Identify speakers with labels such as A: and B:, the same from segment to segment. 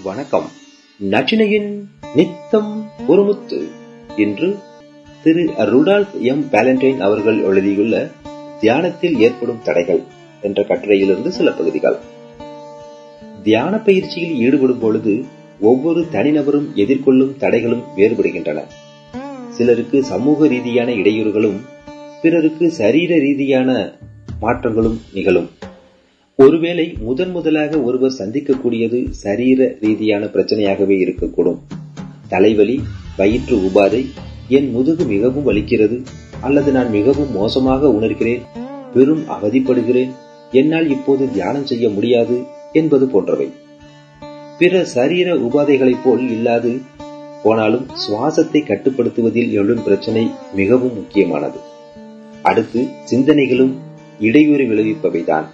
A: வணக்கம். நச்சினையின் நித்தம் ஒருமுத்து இன்று திரு ருடால்ஃப் எம். வேலண்டைன் அவர்கள் எழுதியுள்ள தியானத்தில் ஏற்படும் தடைகள் என்ற கட்டுரையிலிருந்து சில பகுதிகள். தியான பயிற்சியில் ஈடுபடும் பொழுது ஒவ்வொரு தனிநபரும் எதிர்கொள்ளும் தடைகளும் வேறுபடுகின்றன. சிலருக்கு சமூக ரீதியான இடையூறுகளும் பிறருக்கு சரீர ரீதியான மாற்றங்களும் நிகழும். ஒருவேளை முதன் முதலாக ஒருவர் சந்திக்கக்கூடியது சரீர ரீதியான பிரச்சனையாகவே இருக்கக்கூடும். தலைவலி வயிற்று உபாதை என் முதுகு மிகவும் வலிக்கிறது. அல்லது நான் மிகவும் மோசமாக உணர்கிறேன் பெரும் அவதிப்படுகிறேன் என்னால் இப்போது தியானம் செய்ய முடியாது என்பது போன்றவை. பிற சரீர உபாதைகளைப் போல் இல்லாது போனாலும் சுவாசத்தை கட்டுப்படுத்துவதில் எழும் பிரச்சனை மிகவும் முக்கியமானது. அடுத்து சிந்தனைகளும் இடையூறு விளைவிப்பவைதான்.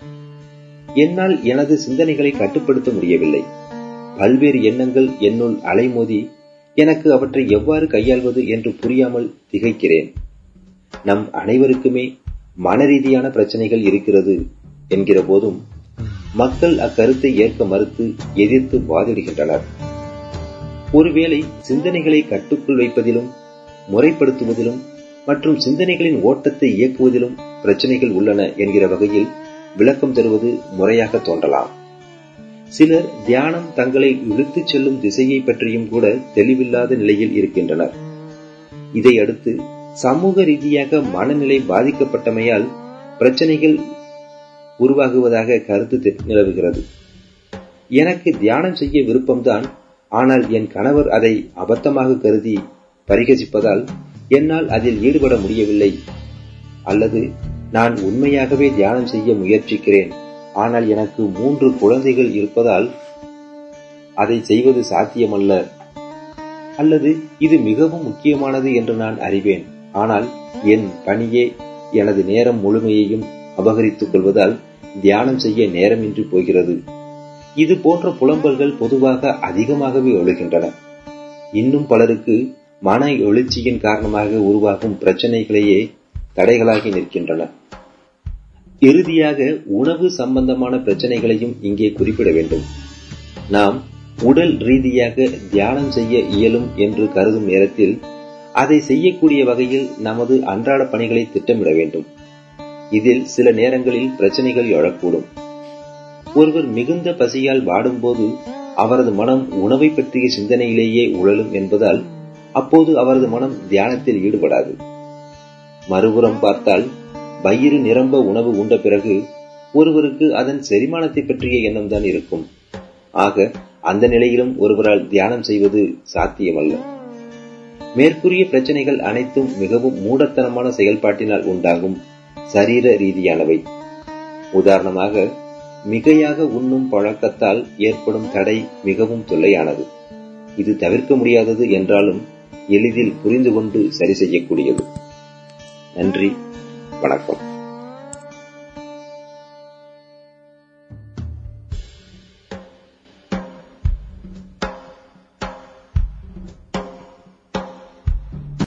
A: என்னால் எனது சிந்தனைகளை கட்டுப்படுத்த முடியவில்லை. பல்வேறு எண்ணங்கள் என்னுள் அலைமோதி எனக்கு அவற்றை எவ்வாறு கையாள்வது என்று புரியாமல் திகைக்கிறேன். நம் அனைவருக்குமே மன ரீதியான பிரச்சனைகள் இருக்கிறது என்கிற போதும் மக்கள் அக்கருத்தை ஏற்க மறுத்து எதிர்த்து வாதிடுகின்றனர். ஒருவேளை சிந்தனைகளை கட்டுக்குள் வைப்பதிலும் முறைப்படுத்துவதிலும் மற்றும் சிந்தனைகளின் ஓட்டத்தை இயக்குவதிலும் பிரச்சனைகள் உள்ளன என்கிற வகையில் விளக்கம் தருவது முறையாக தோன்றலாம். சிலர் தியானம் தங்களை இழுத்துச் செல்லும் திசையை பற்றியும் கூட தெளிவில்லாத நிலையில் இருக்கின்றனர். இதை அடுத்து சமூக ரீதியாக மனநிலை பாதிக்கப்பட்டமையால் பிரச்சனைகள் உருவாகுவதாக கருத்து நிலவுகிறது. எனக்கு தியானம் செய்ய விருப்பம்தான் ஆனால் என் கணவர் அதை அபத்தமாக கருதி பரிகசிப்பதால் என்னால் அதில் ஈடுபட முடியவில்லை. அல்லது நான் உண்மையாகவே தியானம் செய்ய முயற்சிக்கிறேன். ஆனால் எனக்கு மூன்று குழந்தைகள் இருப்பதால் அதை செய்வது சாத்தியமல்ல. அல்லது இது மிகவும் முக்கியமானது என்று நான் அறிவேன். ஆனால் என் பணியே எனது நேரம் முழுமையையும் அபகரித்துக் கொள்வதால் தியானம் செய்ய நேரமின்றி போகிறது. இது போன்ற புலம்பல்கள் பொதுவாக அதிகமாகவே எழுகின்றன இன்னும் பலருக்கு மன எழுச்சியின் காரணமாக உருவாகும் பிரச்சனைகளையே தடைகளாகி நிற்கின்றன. இறுதியாக உணவு சம்பந்தமான பிரச்சனைகளையும் இங்கே குறிப்பிட வேண்டும். நாம் உடல் ரீதியாக தியானம் செய்ய இயலும் என்று கருதும் நேரத்தில் அதை செய்யக்கூடிய வகையில் நமது அன்றாட பணிகளை திட்டமிட வேண்டும். இதில் சில நேரங்களில் பிரச்சனைகள் எழக்கூடும். ஒருவர் மிகுந்த பசியால் வாடும்போது அவரது மனம் உணவை பற்றிய சிந்தனையிலேயே உழலும் என்பதால் அப்போது அவரது மனம் தியானத்தில் ஈடுபடாது. மறுபுறம் பார்த்தால் வயிறு நிரம்ப உணவு உண்ட பிறகு ஒருவருக்கு அதன் செரிமானத்தை பற்றிய எண்ணம் தான் இருக்கும். ஆக அந்த நிலையிலும் ஒருவரால் தியானம் செய்வது சாத்தியமல்ல. மேற்கூறிய பிரச்சனைகள் அனைத்தும் மிகவும் மூடத்தனமான செயல்பாட்டினால் உண்டாகும் சரீர ரீதியானவை. உதாரணமாக மிகையாக உண்ணும் பழக்கத்தால் ஏற்படும் தடை மிகவும் தொல்லையானது. இது தவிர்க்க முடியாதது என்றாலும் எளிதில் புரிந்து கொண்டு சரி செய்யக்கூடியது. நன்றி. வணக்கம்.